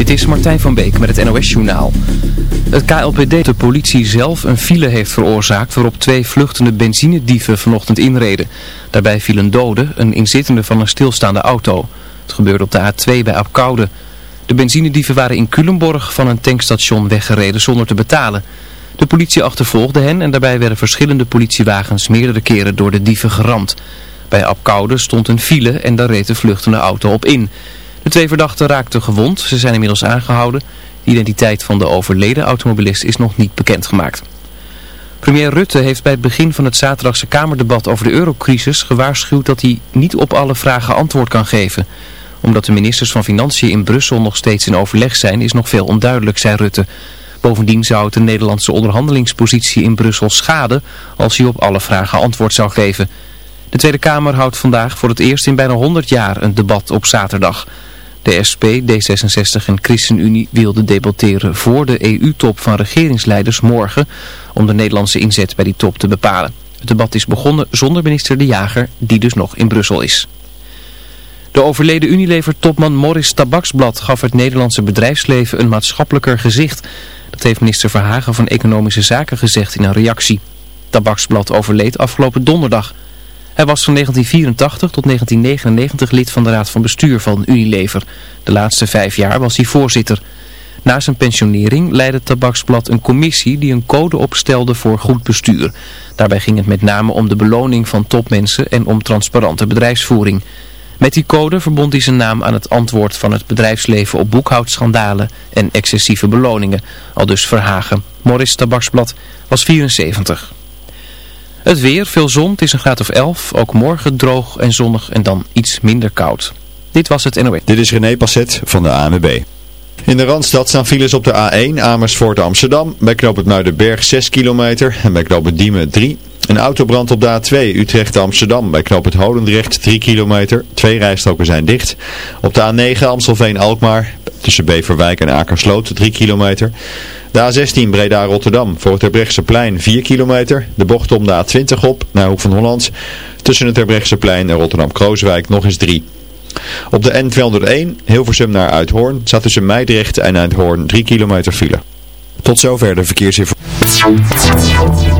Dit is Martijn van Beek met het NOS-journaal. Het KLPD de politie zelf een file heeft veroorzaakt waarop twee vluchtende benzinedieven vanochtend inreden. Daarbij viel een dode, een inzittende van een stilstaande auto. Het gebeurde op de A2 bij Apkoude. De benzinedieven waren in Culemborg van een tankstation weggereden zonder te betalen. De politie achtervolgde hen en daarbij werden verschillende politiewagens meerdere keren door de dieven geramd. Bij Apkoude stond een file en daar reed de vluchtende auto op in. De twee verdachten raakten gewond. Ze zijn inmiddels aangehouden. De identiteit van de overleden automobilist is nog niet bekendgemaakt. Premier Rutte heeft bij het begin van het zaterdagse Kamerdebat over de eurocrisis gewaarschuwd dat hij niet op alle vragen antwoord kan geven. Omdat de ministers van Financiën in Brussel nog steeds in overleg zijn is nog veel onduidelijk, zei Rutte. Bovendien zou het de Nederlandse onderhandelingspositie in Brussel schaden als hij op alle vragen antwoord zou geven. De Tweede Kamer houdt vandaag voor het eerst in bijna 100 jaar een debat op zaterdag. De SP, D66 en ChristenUnie wilden debatteren voor de EU-top van regeringsleiders morgen om de Nederlandse inzet bij die top te bepalen. Het debat is begonnen zonder minister De Jager, die dus nog in Brussel is. De overleden Unilever-topman Morris Tabaksblad gaf het Nederlandse bedrijfsleven een maatschappelijker gezicht. Dat heeft minister Verhagen van Economische Zaken gezegd in een reactie. Tabaksblad overleed afgelopen donderdag. Hij was van 1984 tot 1999 lid van de raad van bestuur van Unilever. De laatste vijf jaar was hij voorzitter. Na zijn pensionering leidde Tabaksblad een commissie die een code opstelde voor goed bestuur. Daarbij ging het met name om de beloning van topmensen en om transparante bedrijfsvoering. Met die code verbond hij zijn naam aan het antwoord van het bedrijfsleven op boekhoudschandalen en excessieve beloningen. Al dus Verhagen. Morris Tabaksblad was 74. Het weer, veel zon, het is een graad of 11. Ook morgen droog en zonnig en dan iets minder koud. Dit was het NOS. Dit is René Passet van de ANWB. In de Randstad staan files op de A1 Amersfoort Amsterdam. Bij knoop het Muidenberg 6 kilometer en bij knoop het Diemen 3. Een autobrand op de A2 Utrecht Amsterdam. Bij het Holendrecht 3 kilometer. Twee rijstroken zijn dicht. Op de A9 Amstelveen Alkmaar. Tussen Beverwijk en Akersloot 3 kilometer. De A16 Breda-Rotterdam voor het Terbrechtseplein 4 kilometer. De bocht om de A20 op naar Hoek van Holland. Tussen het Terbrechtseplein en Rotterdam-Krooswijk nog eens 3. Op de N201 Hilversum naar Uithoorn staat tussen Meidrecht en Uithoorn 3 kilometer file. Tot zover de verkeersinformatie.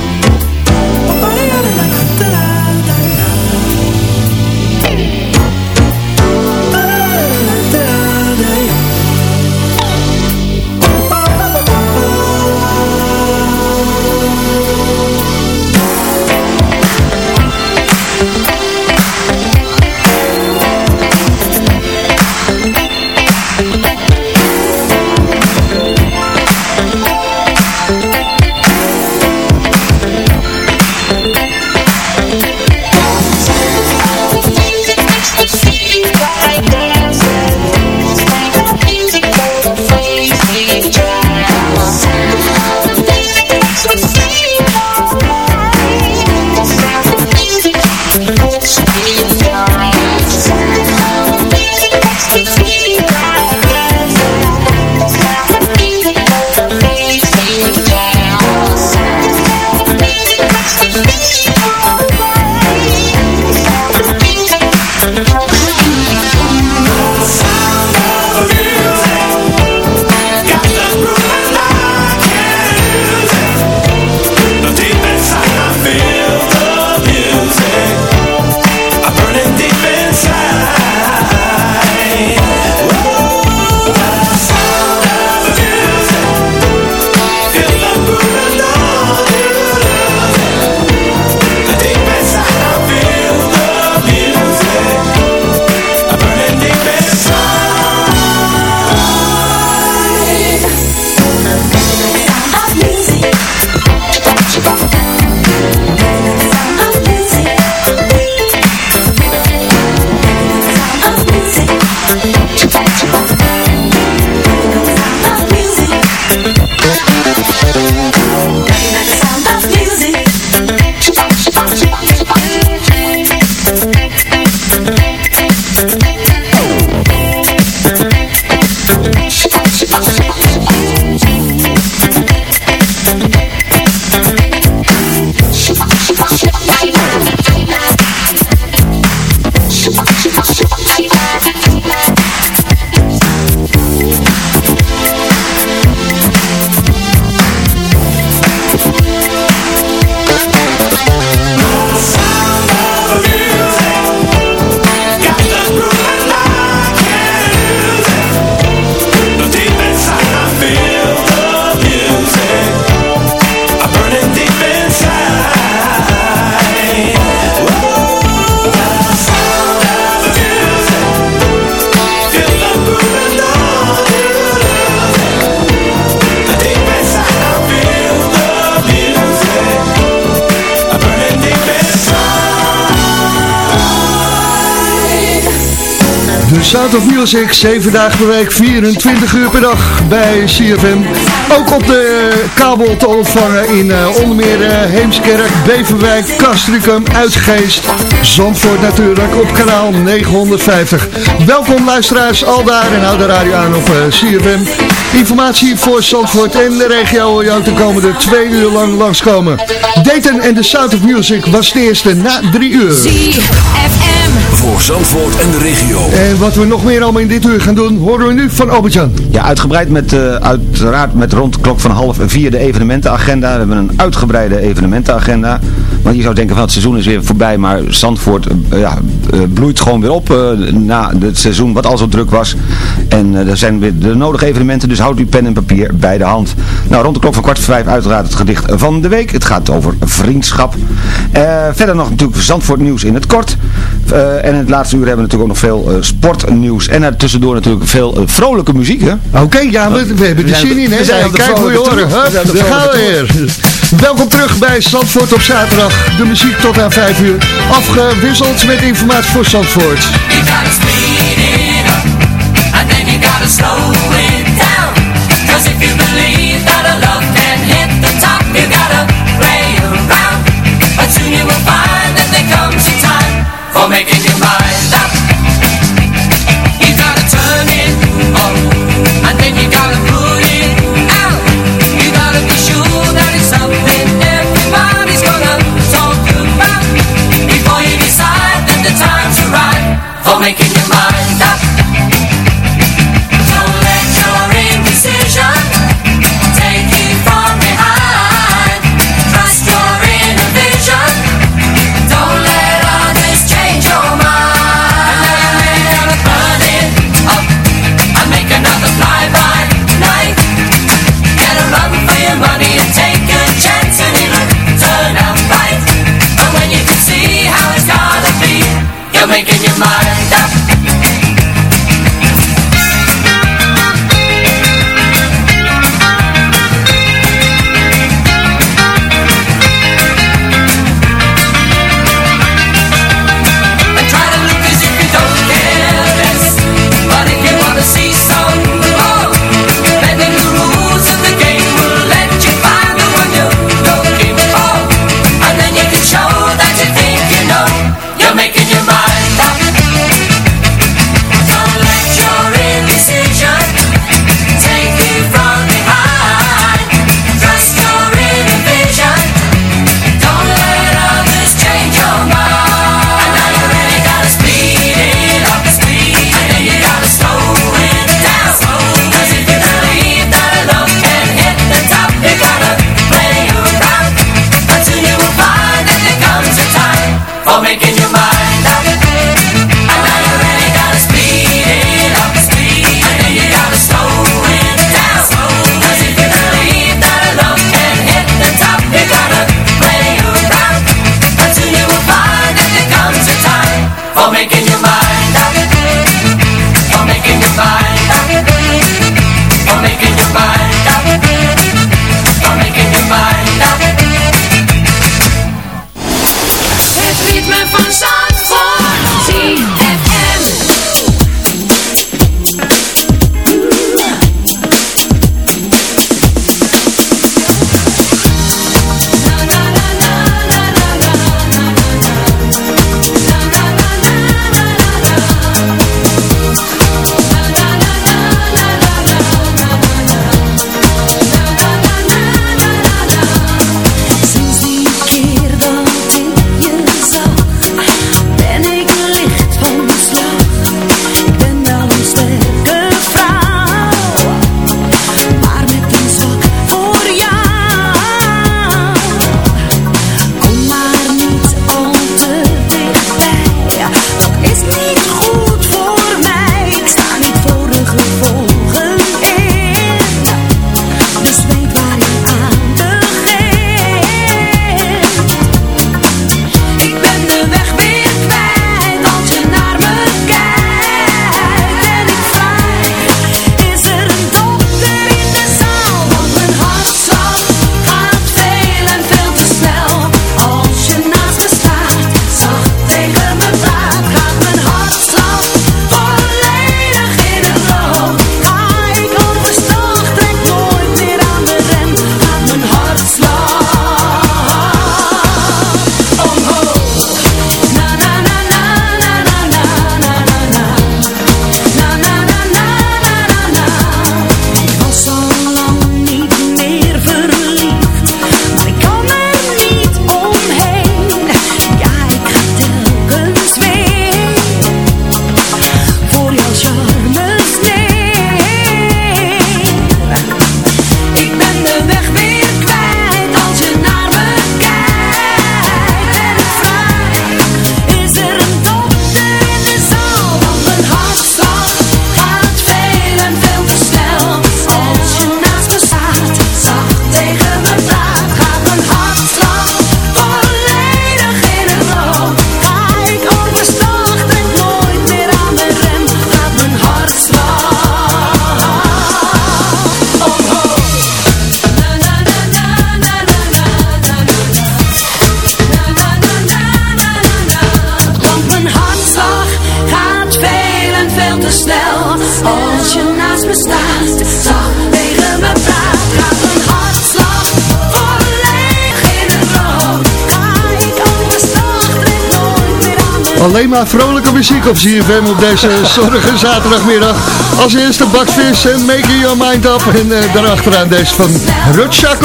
Sound of Music, 7 dagen per week, 24 uur per dag bij CFM. Ook op de kabel te ontvangen in uh, onder meer uh, Heemskerk, Beverwijk, Castricum, Uitgeest, Zandvoort natuurlijk op kanaal 950. Welkom luisteraars al daar en hou de radio aan op uh, CFM. Informatie voor Zandvoort en de regio wil je ook de komende twee uur lang langskomen. Dayton en de Sound of Music was de eerste na drie uur. CFM Voor Zandvoort en de regio. En wat we nog meer allemaal in dit uur gaan doen, horen we nu van Albert-Jan. Ja, uitgebreid met, uh, uiteraard met rond de klok van half vier de evenementenagenda. We hebben een uitgebreide evenementenagenda. Want je zou denken van het seizoen is weer voorbij, maar Zandvoort uh, ja, uh, bloeit gewoon weer op na het seizoen wat al zo druk was. En er zijn weer de nodige evenementen, dus houd uw pen en papier bij de hand. Nou, rond de klok van kwart voor vijf uiteraard het gedicht van de week. Het gaat over vriendschap. verder nog natuurlijk Zandvoort nieuws in het kort. en in het laatste uur hebben we natuurlijk ook nog veel sportnieuws. En er tussendoor natuurlijk veel vrolijke muziek, hè? Oké, okay, ja, we, we hebben er zin in, hè? Kijk hoe je horen. Daar gaan we weer. Welkom terug bij Zandvoort op zaterdag. De muziek tot aan 5 uur. Afgewisseld met informatie voor Zandvoort. You gotta play around. But soon will find that for making your mind up. You gotta turn it on, and then you gotta put it out. You gotta be sure that it's something everybody's gonna talk about before you decide that the time's right for making your mind Alleen maar vrolijke muziek op ZFM op deze zonnige zaterdagmiddag. Als eerste bakvis en Making Your Mind Up. En uh, daarachteraan deze van Rutschak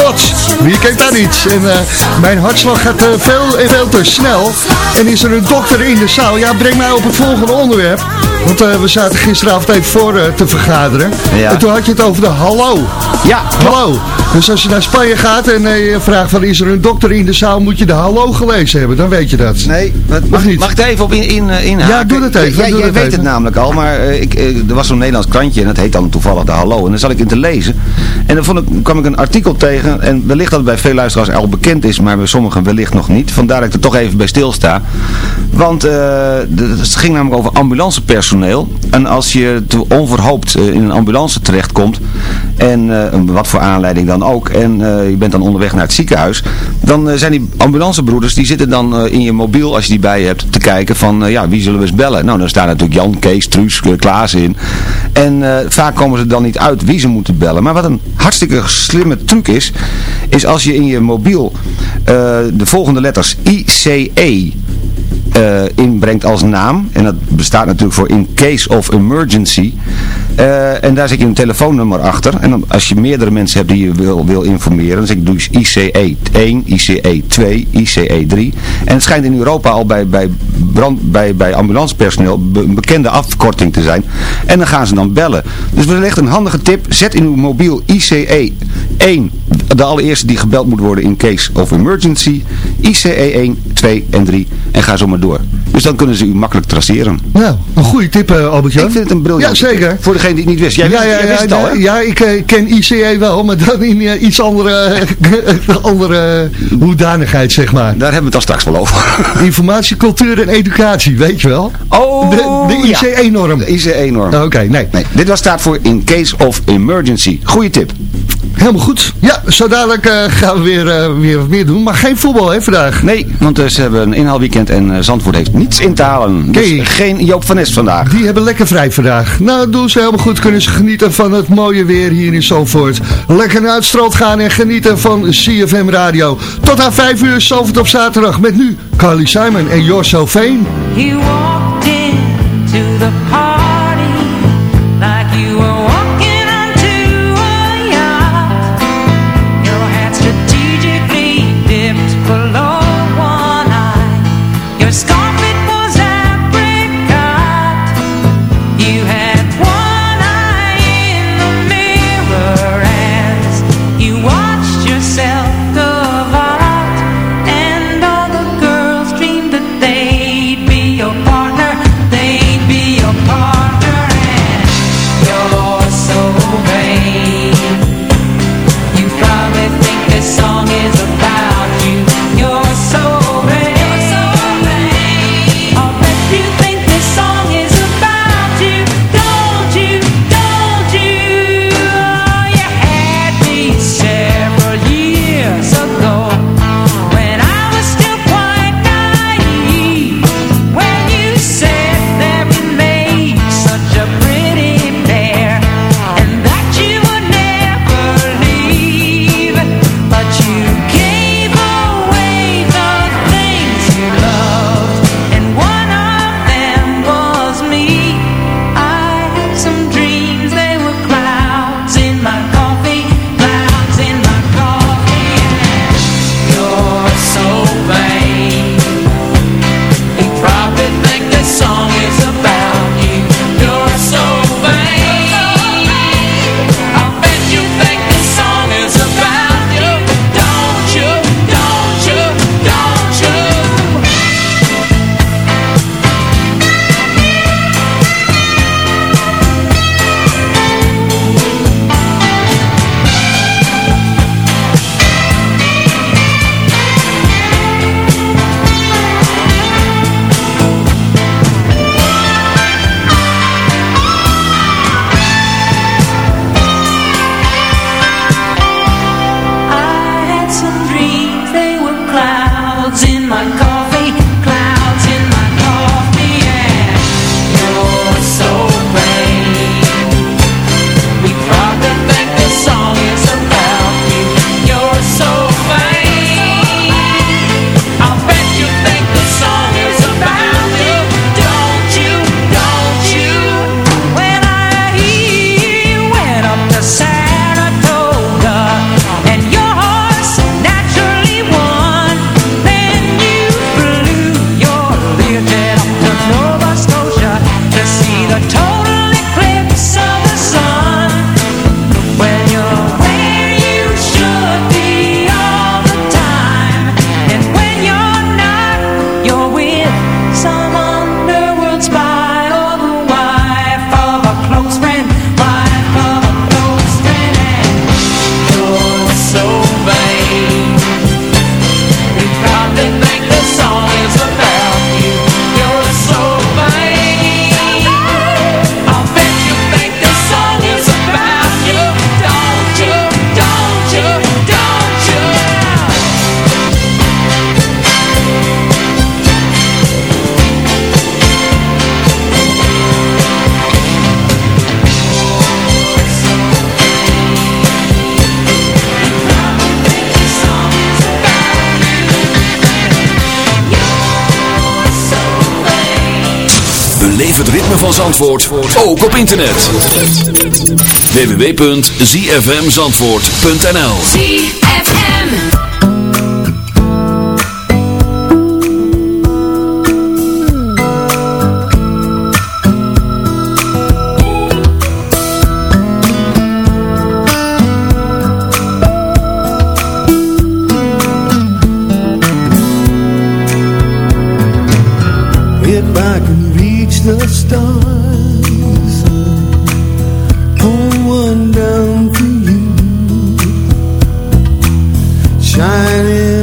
Wie kent daar niet? En eh, mijn hartslag gaat uh, veel en veel te snel. En is er een dokter in de zaal? Ja, breng mij op het volgende onderwerp. Want we zaten gisteravond even voor te vergaderen. En toen had je het over de hallo. Ja, hallo. Dus als je naar Spanje gaat en je vraagt van is er een dokter in de zaal, moet je de hallo gelezen hebben. Dan weet je dat. Nee, mag, niet. mag ik even op in, in, in Ja, doe het even. Ja, jij weet het namelijk al, maar ik, er was zo'n Nederlands krantje en dat heet dan toevallig de hallo. En dan zat ik in te lezen. En dan vond ik, kwam ik een artikel tegen. En wellicht dat het bij veel luisteraars al bekend is. Maar bij sommigen wellicht nog niet. Vandaar dat ik er toch even bij stilsta. Want uh, het ging namelijk over ambulancepersoneel. En als je onverhoopt eh, in een ambulance terechtkomt. En uh, wat voor aanleiding dan ook. En je bent dan onderweg naar het ziekenhuis. Dan zijn die ambulancebroeders. Die zitten dan in je mobiel als je die bij je hebt. Te kijken van ja wie zullen we eens bellen. Nou dan staan natuurlijk Jan, Kees, Truus, Klaas in. En vaak komen ze dan niet uit wie ze moeten bellen. Maar wat een hartstikke slimme truc is, is als je in je mobiel de volgende letters ICE uh, inbrengt als naam. En dat bestaat natuurlijk voor in case of emergency. Uh, en daar zet je een telefoonnummer achter. En dan, als je meerdere mensen hebt die je wil, wil informeren, dan doe je ICE 1, ICE 2, ICE 3. En het schijnt in Europa al bij, bij, brand, bij, bij ambulancepersoneel een bekende afkorting te zijn. En dan gaan ze dan bellen. Dus wellicht een handige tip. Zet in uw mobiel ICE 1, de allereerste die gebeld moet worden in case of emergency. ICE 1, 2 en 3. En ga zo maar door. Dus dan kunnen ze u makkelijk traceren. Nou, een goede tip uh, Albert-Jan. Ik vind het een briljant. Ja, zeker. Voor degene die het niet wist. Jij, ja, wist, ja, jij wist het al, hè? Ja, ik uh, ken ICE wel, maar dan in uh, iets andere, andere hoedanigheid, zeg maar. Daar hebben we het al straks wel over. Informatie, cultuur en educatie, weet je wel? Oh, De, de ICE-norm. De ICE-norm. Oké, nee. nee. Dit was staat voor in case of emergency. Goeie tip. Helemaal goed. Ja, zo dadelijk uh, gaan we weer, uh, weer wat meer doen. Maar geen voetbal hè vandaag. Nee, want uh, ze hebben een inhaalweekend en Zandvoort heeft niets in te halen. Dus geen Joop van Nes vandaag. Die hebben lekker vrij vandaag. Nou, doen ze helemaal goed. Kunnen ze genieten van het mooie weer hier in Zandvoort. Lekker naar het strand gaan en genieten van CFM Radio. Tot aan 5 uur Zandvoort op zaterdag. Met nu Carly Simon en So Fame. He walked into the party Zandvoort, ook op internet. www.zfmzandvoort.nl ZFM. If I can reach the stars, pull one down for you, shining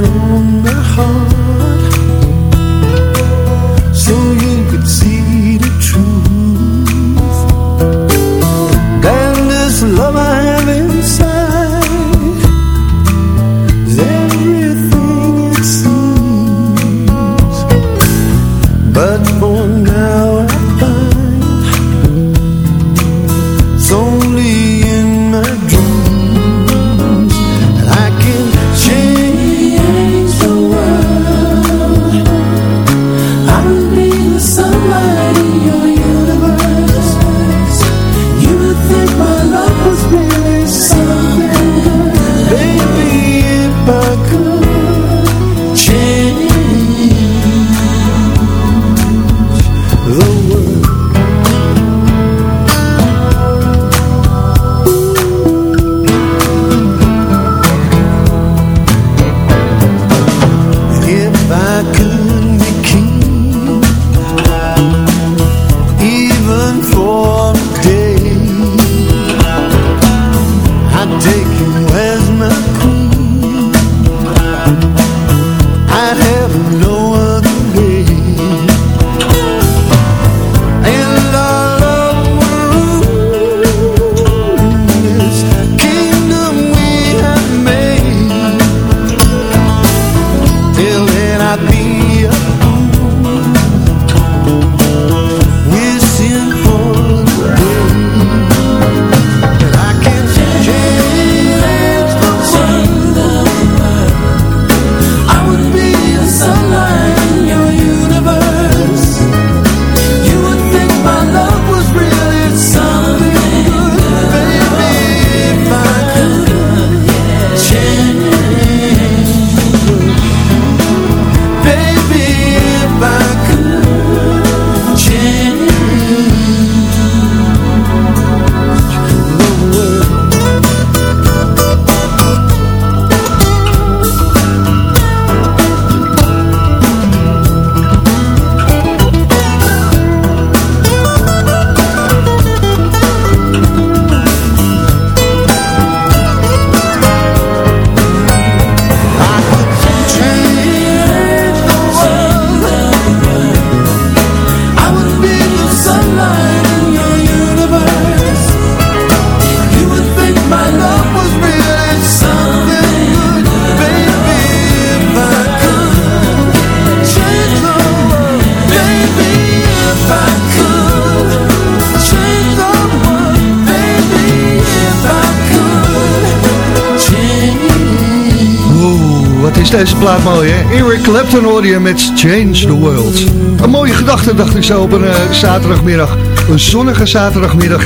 plaat mooi? Eric Clapton hoor je met Change the World. Een mooie gedachte, dacht ik zo, op een eh, zaterdagmiddag. Een zonnige zaterdagmiddag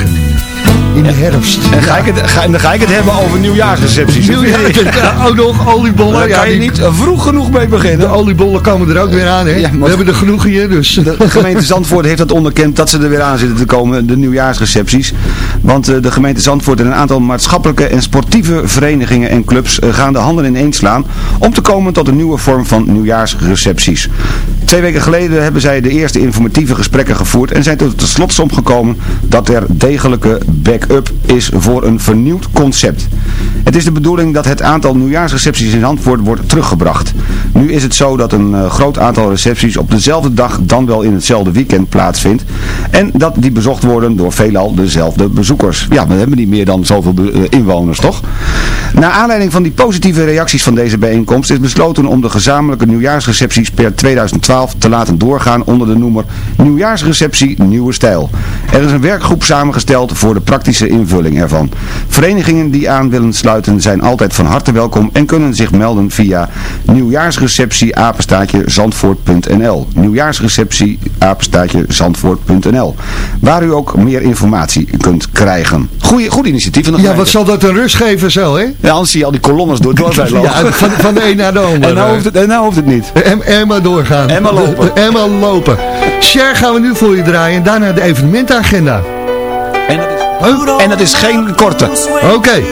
in de herfst. En, ga ik het, ga, en dan ga ik het hebben over nieuwjaarsrecepties. Nieuwjaar, ja, ook nog oliebollen. Daar Ja, kan je niet vroeg genoeg mee De beginnen. oliebollen komen er ook weer aan, hè? Ja, maar- We hebben er genoeg hier, dus... De gemeente Zandvoort heeft dat onderkend dat ze er weer aan zitten te komen, de nieuwjaarsrecepties. Want eh, de gemeente Zandvoort en een aantal maatschappelijke en sportieve verenigingen en clubs eh, gaan de handen ineens slaan om te komen tot een nieuwe vorm van nieuwjaarsrecepties. Twee weken geleden hebben zij de eerste informatieve gesprekken gevoerd en zijn tot de slotsom gekomen dat er degelijke back-up is voor een vernieuwd concept. Het is de bedoeling dat het aantal nieuwjaarsrecepties in Zandvoort wordt teruggebracht. Nu is het zo dat een eh, groot aantal recepties op dezelfde dag dan wel in hetzelfde weekend plaatsvindt. En dat die bezocht worden door veelal dezelfde bezoekers. Ja, we hebben niet meer dan zoveel eh, inwoners, toch? Naar aanleiding van die positieve reacties van deze bijeenkomst is besloten om de gezamenlijke nieuwjaarsrecepties per 2012 te laten doorgaan onder de noemer Nieuwjaarsreceptie Nieuwe Stijl. Er is een werkgroep samengesteld voor de praktische invulling ervan. Verenigingen die aan willen sluiten zijn altijd van harte welkom en kunnen zich melden via nieuwjaarsreceptie zandvoort.nl zandvoort.nl Waar u ook meer informatie kunt krijgen. Goeie, goed initiatief. Ja, wat zal dat een rust geven zo, hè? Ja, anders zie je al die kolonnes door het dorp lopen. Ja, van, de een naar de nou ander. En nou hoeft het, hoeft het niet. En, maar doorgaan. Emma lopen. Lopen. Cher gaan we nu voor je draaien. En daarna de evenementagenda. En dat is, en dat is geen korte. Oké.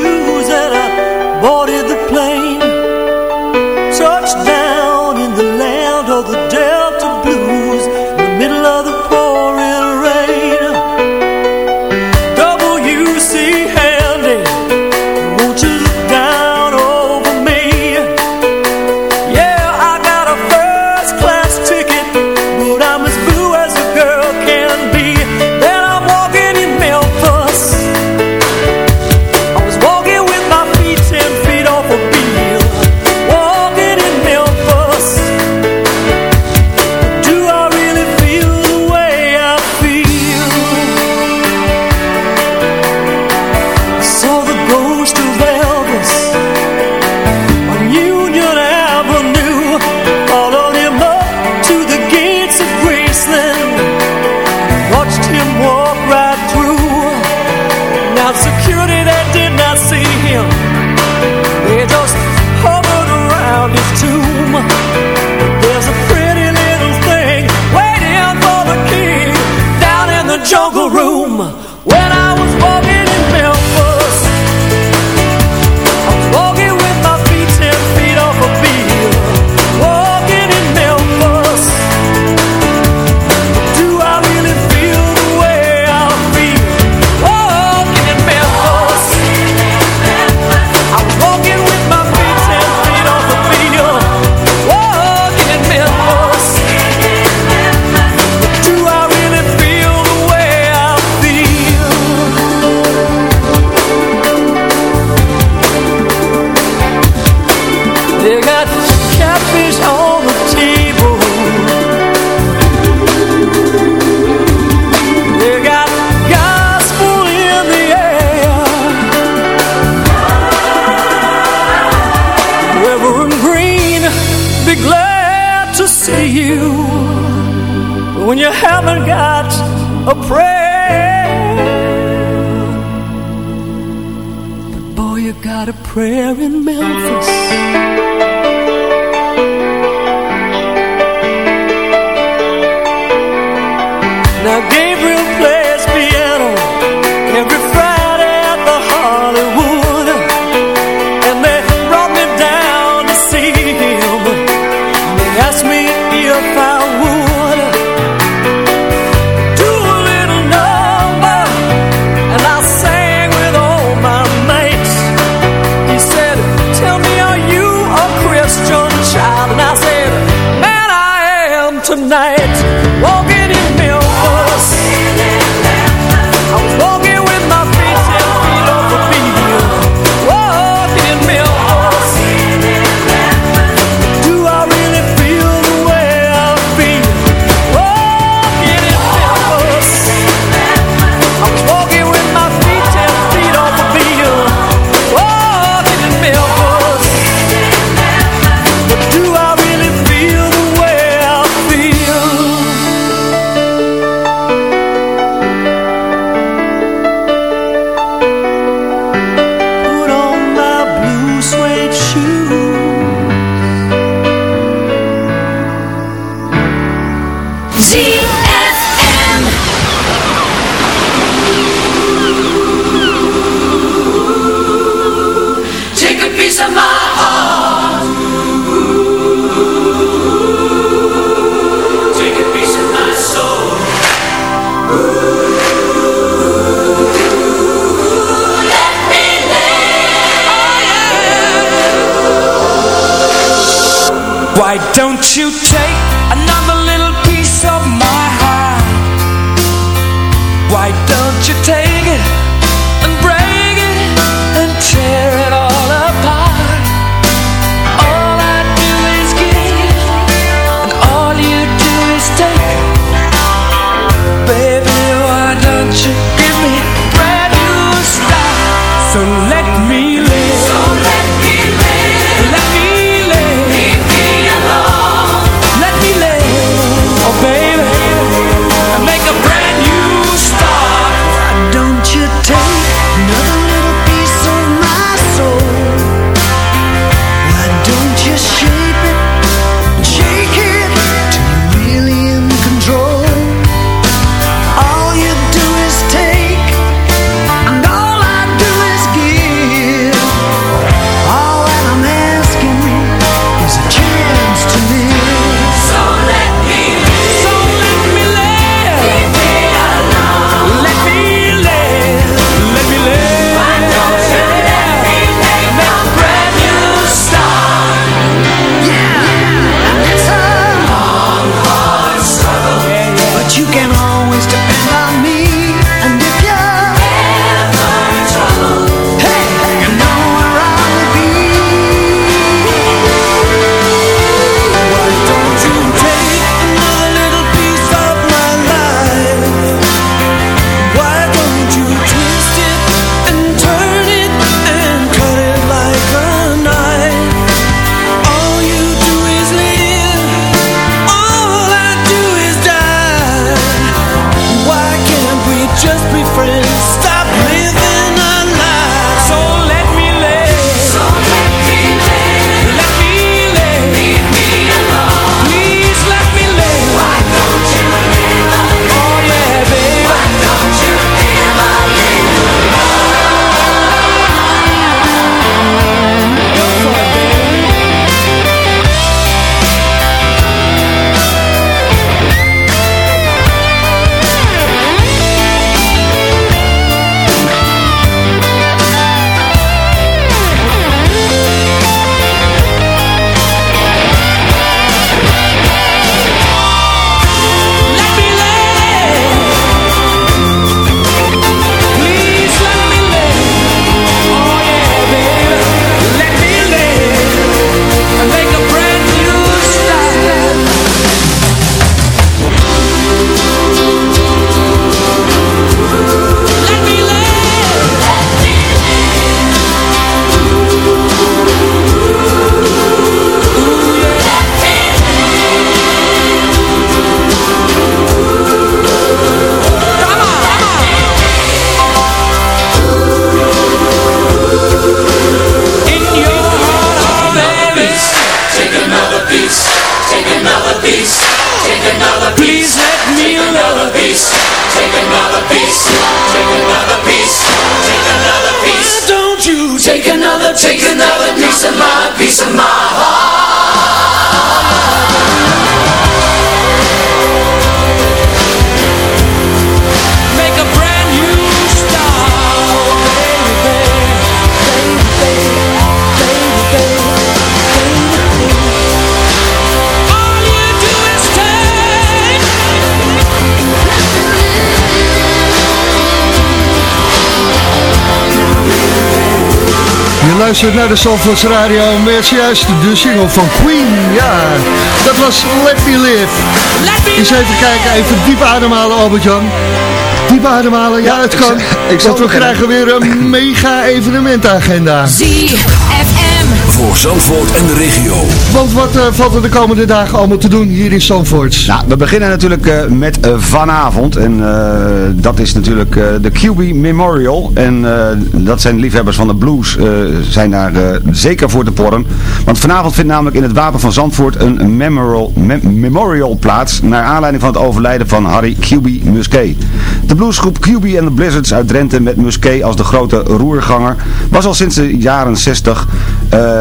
Naar de Zandvoorts Radio met juist de single van Queen. Ja, dat was Let Me Live. Eens even kijken, even diep ademhalen Albert-Jan. Diep ademhalen, ja het kan. ik zal want we krijgen weer een mega evenementagenda. ZFM. Voor Zandvoort en de regio. Want wat eh, valt er de komende dagen allemaal te doen hier in Zandvoort? Nou, we beginnen natuurlijk eh, met eh, vanavond. En eh, dat is natuurlijk eh, de QB Memorial. En eh, dat zijn liefhebbers van de blues, eh, zijn daar eh, zeker voor te porren. Want vanavond vindt namelijk in het Wapen van Zandvoort een memorial, mem- memorial plaats. Naar aanleiding van het overlijden van Harry QB Musquet. De bluesgroep QB en de Blizzards uit Drenthe met Musquet als de grote roerganger. Was al sinds de jaren 60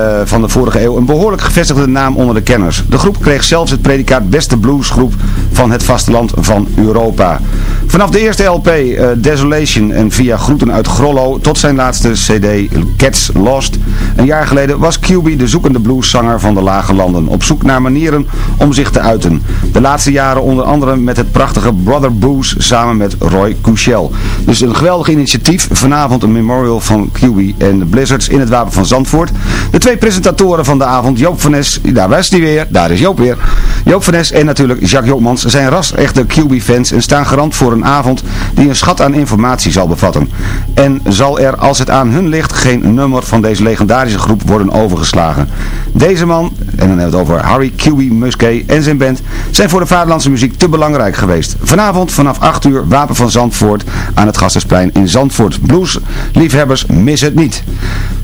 eh, van de vorige eeuw een behoorlijk gevestigde naam onder de kenners. De groep kreeg zelfs het predicaat beste bluesgroep van het vasteland van Europa. Vanaf de eerste LP eh, Desolation en via Groeten uit Grollo tot zijn laatste CD Cats Lost. Een jaar geleden was QB de zoekende blueszanger van de lage landen. Op zoek naar manieren om zich te uiten. De laatste jaren onder andere met het prachtige Brother Blues samen met Roy Couchel. Dus een geweldig initiatief. Vanavond een memorial van QB en de Blizzards in het Wapen van Zandvoort. De twee presentatoren van de avond, Joop van Nes, daar is hij weer, daar is Joop weer. Joop van Nes en natuurlijk Jacques Jopmans zijn ras echte QB-fans en staan garant voor een avond die een schat aan informatie zal bevatten. En zal er, als het aan hun ligt, geen nummer van deze legendarische groep worden overgeslagen. Deze man, en dan hebben we het over Harry QB Musquet en zijn band, zijn voor de vaderlandse muziek te belangrijk geweest. Vanavond vanaf 8 uur Wapen van Zandvoort aan het Gastersplein in Zandvoort. Blues, liefhebbers, mis het niet.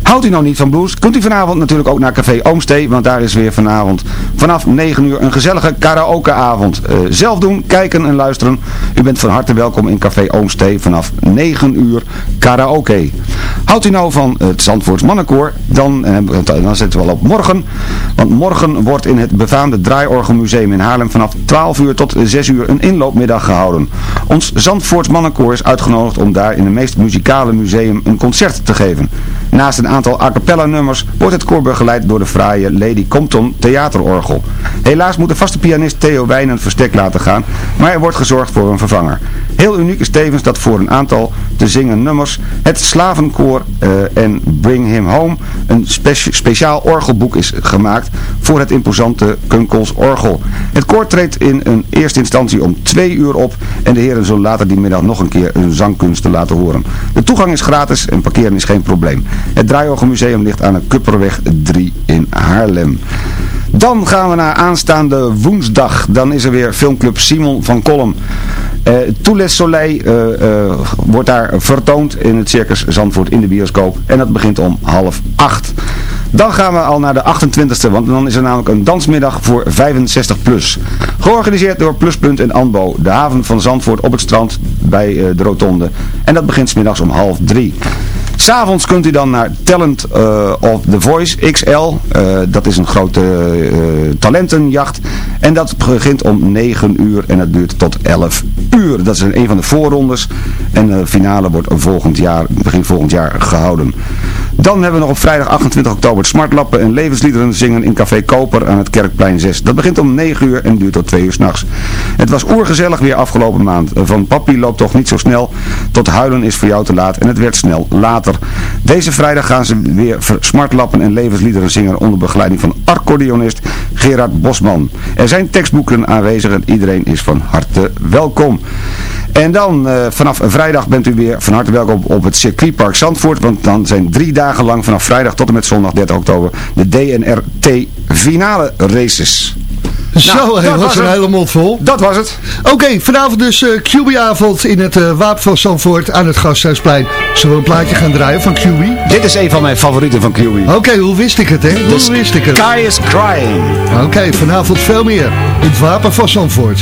Houdt u nou niet van blues? Kunt u vanavond natuurlijk ook naar Café Oomstee, want daar is weer vanavond vanaf 9 uur een gezellige karaokeavond. Eh zelf doen, kijken en luisteren. U bent van harte welkom in Café Oomstee vanaf 9 uur karaoke. Houdt u nou van het Zandvoorts Mannenkoor, dan, eh, dan zetten we al op morgen. Want morgen wordt in het befaamde Draaiorgelmuseum in Haarlem vanaf 12 uur tot 6 uur een inloopmiddag gehouden. Ons Zandvoorts Mannenkoor is uitgenodigd om daar in het meest muzikale museum een concert te geven. Naast een aantal a cappella nummers wordt het koor begeleid door de fraaie Lady Compton theaterorgel. Helaas moet de vaste pianist Theo Wijn een verstek laten gaan, maar er wordt gezorgd voor een vervanger. Heel uniek is tevens dat voor een aantal te zingen nummers het Slavenkoor eh, en Bring Him Home een spe- speciaal orgelboek is gemaakt voor het imposante Kunkels orgel. Het koor treedt in een eerste instantie om twee uur op en de heren zullen later die middag nog een keer hun zangkunsten laten horen. De toegang is gratis en parkeren is geen probleem. Het Draaiorgelmuseum ligt aan de Kupperweg 3 in Haarlem. Dan gaan we naar aanstaande woensdag. Dan is er weer filmclub Simon van Kolm. Les Soleil eh, eh, wordt daar vertoond in het Circus Zandvoort in de bioscoop. En dat begint om half acht. Dan gaan we al naar de 28e, want dan is er namelijk een dansmiddag voor 65 plus. Georganiseerd door Pluspunt en Anbo, de haven van Zandvoort op het strand bij de rotonde. En dat begint middags om half drie. S'avonds kunt u dan naar Talent eh, of The Voice XL. Eh, dat is een grote eh, talentenjacht. En dat begint om 9 uur en dat duurt tot 11 uur. Dat is een van de voorrondes. En de finale wordt volgend jaar, begin volgend jaar gehouden. Dan hebben we nog op vrijdag 28 oktober smartlappen en levensliederen zingen in Café Koper aan het Kerkplein 6. Dat begint om 9 uur en duurt tot 2 uur s'nachts. Het was oergezellig weer afgelopen maand. Van papi loopt toch niet zo snel. Tot huilen is voor jou te laat en het werd snel later. Deze vrijdag gaan ze weer smartlappen en levensliederen zingen onder begeleiding van accordeonist Gerard Bosman. Er zijn tekstboeken aanwezig en iedereen is van harte welkom. En dan eh, vanaf vrijdag bent u weer van harte welkom op het circuitpark Zandvoort. Want dan zijn drie dagen lang vanaf vrijdag tot en met zondag 30 oktober de DNRT finale races. Zo, Nou, dat dat was een het. hele mond vol. Dat was het. Oké, vanavond dus eh QB-avond in het eh, Wapen van Zandvoort aan het Gasthuisplein. Zullen we een plaatje gaan draaien van QB? Dit is een van mijn favorieten van QB. Oké, hoe wist ik het, hè? Hoe The wist ik het? Sky is crying. Oké, vanavond veel meer in het Wapen van Zandvoort.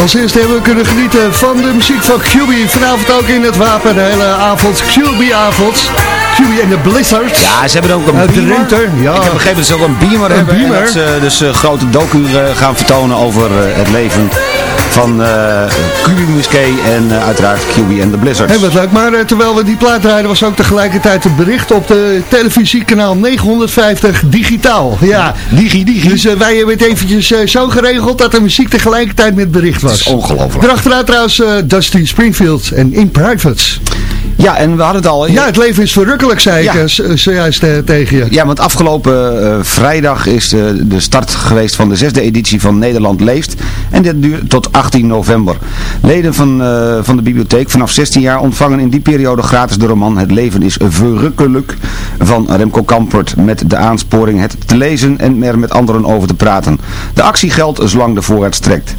Als eerste hebben we kunnen genieten van de muziek van QB. Vanavond ook in het wapen, de hele avond. QB-avond. QB en de Blizzards. Ja, ze hebben ook een de beamer. winter, ja. Ik heb begrepen dat ze ook een beamer Een hebben. beamer? En dat ze dus een grote docu eh, gaan vertonen over eh, het leven van eh QB Musquet en eh, uiteraard QB en de Blizzards. Hey, wat leuk. Maar eh, terwijl we die plaat draaiden was ook tegelijkertijd een bericht op de televisiekanaal 950 digitaal. Ja, digi, digi. Dus wij hebben het eventjes zo geregeld dat de muziek tegelijkertijd met bericht was. Dat is ongelooflijk. Erachteraan trouwens Dusty Springfield en In Privates. Ja, en we hadden het al... Ja, het leven is verrukkelijk, zei Ja. ik eh, z- zojuist eh, tegen je. Ja, want afgelopen eh, vrijdag is eh, de start geweest van de zesde editie van Nederland Leest. En dit duurt tot 18 november. Leden van, eh, van de bibliotheek vanaf 16 jaar ontvangen in die periode gratis de roman Het leven is verrukkelijk van Remco Kampert. Met de aansporing het te lezen en er met anderen over te praten. De actie geldt zolang de voorraad strekt.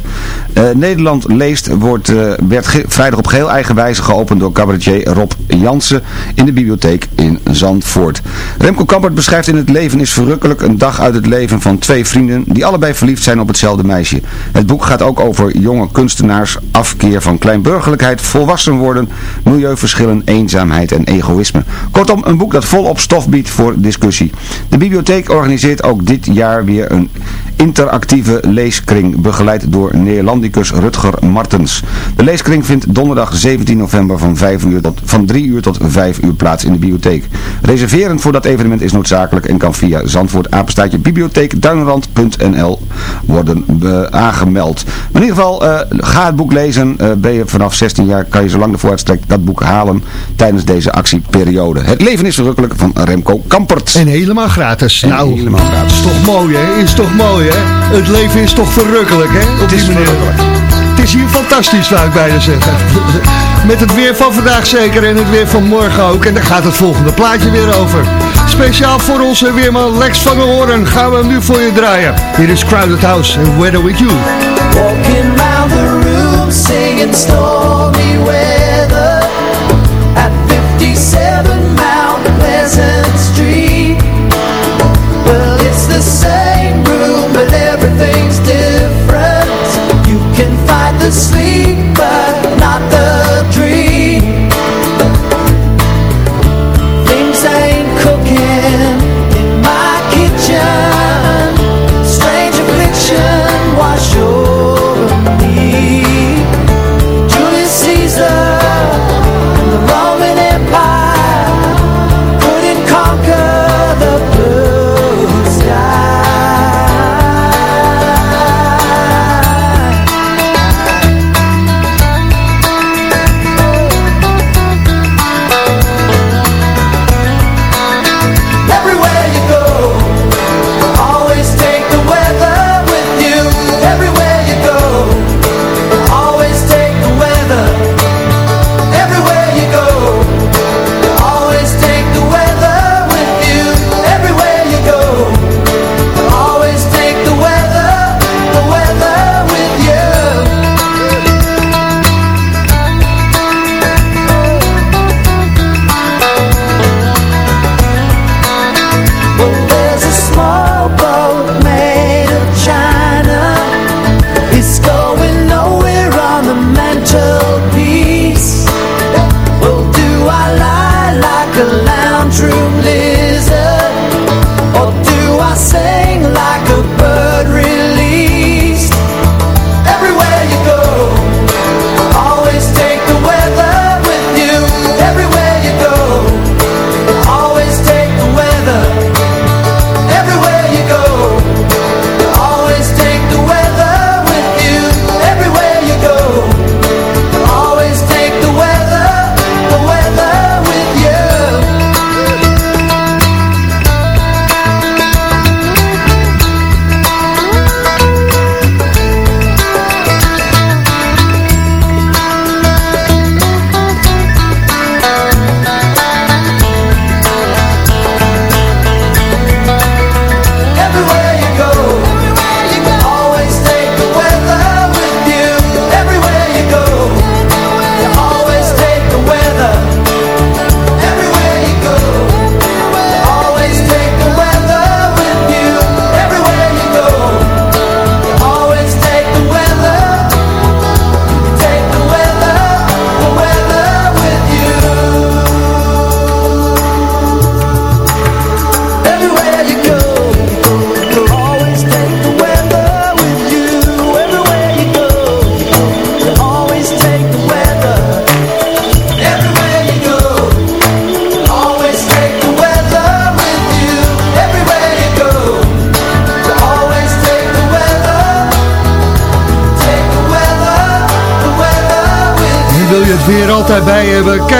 Eh, Nederland Leest wordt, eh, werd vrijdag op geheel eigen wijze geopend door cabaretier Rob Jansen in de bibliotheek in Zandvoort. Remco Kampert beschrijft in Het leven is verrukkelijk een dag uit het leven van twee vrienden die allebei verliefd zijn op hetzelfde meisje. Het boek gaat ook over jonge kunstenaars, afkeer van kleinburgerlijkheid, volwassen worden, milieuverschillen, eenzaamheid en egoïsme. Kortom, een boek dat volop stof biedt voor discussie. De bibliotheek organiseert ook dit jaar weer een interactieve leeskring, begeleid door Neerlandicus Rutger Martens. De leeskring vindt donderdag 17 november van, 5 uur tot, van 3 uur tot 5 uur plaats in de bibliotheek. Reserveren voor dat evenement is noodzakelijk en kan via Zandvoort apenstaatje bibliotheekduinrand.nl worden aangemeld. Maar in ieder geval, eh, ga het boek lezen. Eh, ben je vanaf 16 jaar, kan je zolang de vooruitstrekt dat boek halen tijdens deze actieperiode. Het leven is verrukkelijk van Remco Kampert. En helemaal gratis. En nou, helemaal gratis. is toch mooi hè? Is toch mooi hè? Het leven is toch verrukkelijk hè? Op Het is die manier. verrukkelijk. Is hier fantastisch zou ik bijna zeggen. Met het weer van vandaag zeker en het weer van morgen ook. En daar gaat het volgende plaatje weer over. Speciaal voor onze weerman Lex van der Hoorn gaan we hem nu voor je draaien. Hier is Crowded House en Weather With You. Walking round the room singing stormy weather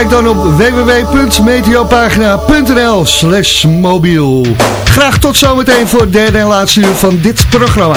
Kijk dan op www.meteopagina.nl slash mobiel. Graag tot zometeen voor het derde en laatste uur van dit programma.